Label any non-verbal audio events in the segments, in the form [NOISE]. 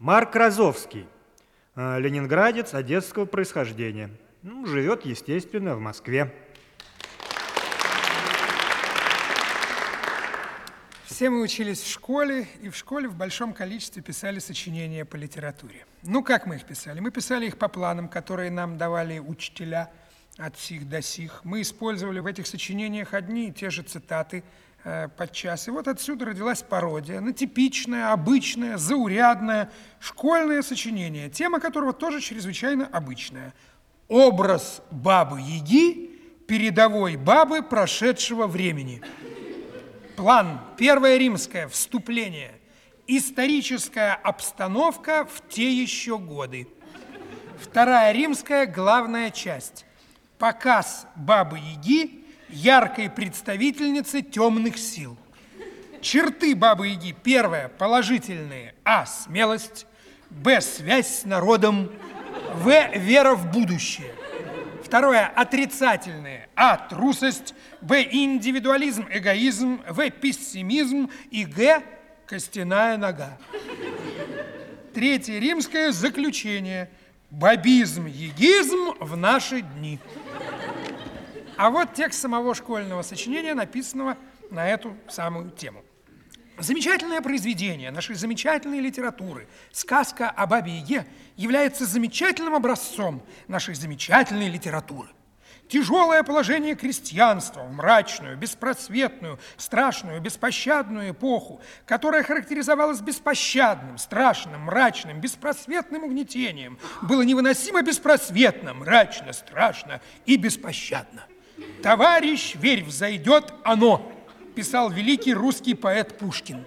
Марк Розовский, э, ленинградец одесского происхождения. Ну, живет, естественно, в Москве. Все мы учились в школе, и в школе в большом количестве писали сочинения по литературе. Ну, как мы их писали? Мы писали их по планам, которые нам давали учителя от сих до сих. Мы использовали в этих сочинениях одни и те же цитаты подчас. И вот отсюда родилась пародия на типичное, обычное, заурядное школьное сочинение, тема которого тоже чрезвычайно обычная. Образ бабы-яги, передовой бабы прошедшего времени – План. Первое римское. Вступление. Историческая обстановка в те еще годы. Вторая римская. Главная часть. Показ Бабы-Яги, яркой представительницы темных сил. Черты Бабы-Яги. Первое. Положительные. А. Смелость. Б. Связь с народом. В. Вера в будущее. Второе – отрицательные. А – трусость. Б – индивидуализм, эгоизм. В – пессимизм. И Г – костяная нога. Третье – римское заключение. Бабизм, егизм в наши дни. А вот текст самого школьного сочинения, написанного на эту самую тему. Замечательное произведение нашей замечательной литературы «Сказка о Бабе Яге» является замечательным образцом нашей замечательной литературы. Тяжелое положение крестьянства в мрачную, беспросветную, страшную, беспощадную эпоху, которая характеризовалась беспощадным, страшным, мрачным, беспросветным угнетением, было невыносимо беспросветно, мрачно, страшно и беспощадно. «Товарищ, верь, взойдет оно!» писал великий русский поэт Пушкин.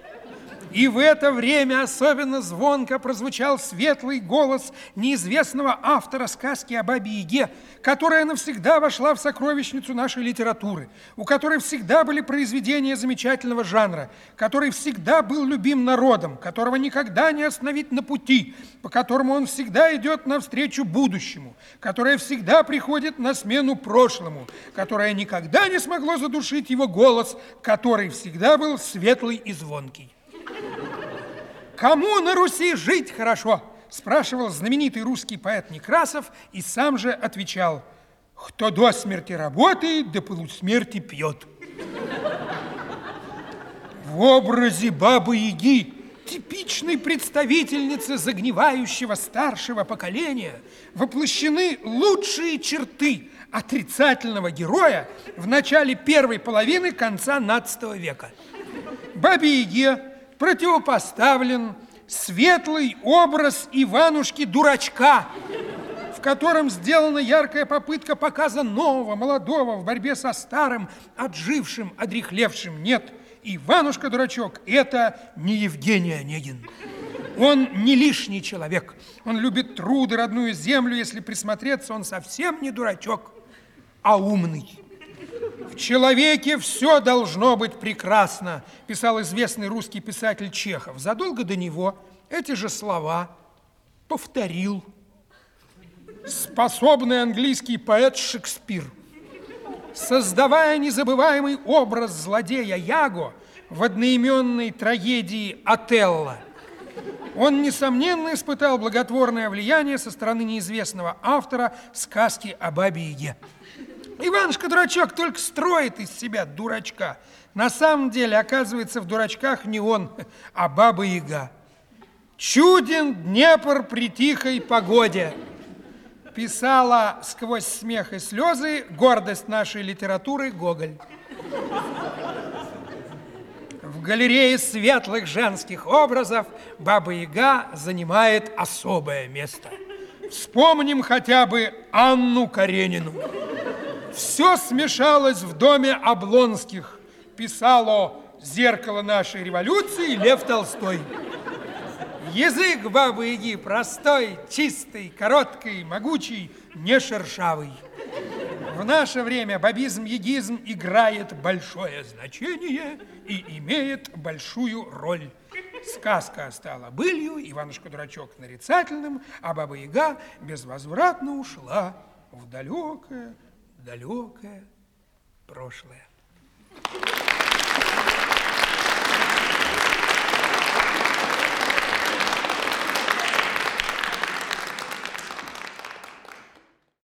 И в это время особенно звонко прозвучал светлый голос неизвестного автора сказки о Бабе Яге, которая навсегда вошла в сокровищницу нашей литературы, у которой всегда были произведения замечательного жанра, который всегда был любим народом, которого никогда не остановить на пути, по которому он всегда идет навстречу будущему, которое всегда приходит на смену прошлому, которое никогда не смогло задушить его голос, который всегда был светлый и звонкий. Кому на Руси жить хорошо? Спрашивал знаменитый русский поэт Некрасов и сам же отвечал, кто до смерти работает, до полусмерти пьет. В образе Бабы-Яги, типичной представительницы загнивающего старшего поколения, воплощены лучшие черты отрицательного героя в начале первой половины конца XVII века. Бабе-Яге противопоставлен светлый образ Иванушки-дурачка, в котором сделана яркая попытка показа нового, молодого в борьбе со старым, отжившим, одрехлевшим. Нет, Иванушка-дурачок – это не Евгений Онегин. Он не лишний человек. Он любит труды, родную землю. Если присмотреться, он совсем не дурачок, а умный. В человеке все должно быть прекрасно, писал известный русский писатель Чехов. Задолго до него эти же слова повторил способный английский поэт Шекспир. Создавая незабываемый образ злодея Яго в одноименной трагедии «Отелло», он, несомненно, испытал благотворное влияние со стороны неизвестного автора сказки о Бабе Яге. Иванушка-дурачок только строит из себя дурачка. На самом деле, оказывается, в дурачках не он, [LAUGHS] а Баба-Яга. Чуден Днепр при тихой погоде. Писала сквозь смех и слезы гордость нашей литературы Гоголь. В галерее светлых женских образов Баба-Яга занимает особое место. Вспомним хотя бы Анну Каренину. Все смешалось в доме Облонских. Писало «Зеркало нашей революции» Лев Толстой. Язык бабы-яги простой, чистый, короткий, могучий, не шершавый. В наше время бабизм-ягизм играет большое значение и имеет большую роль. Сказка стала былью, Иванушка-дурачок нарицательным, а Баба-Яга безвозвратно ушла в далекое, далекое прошлое.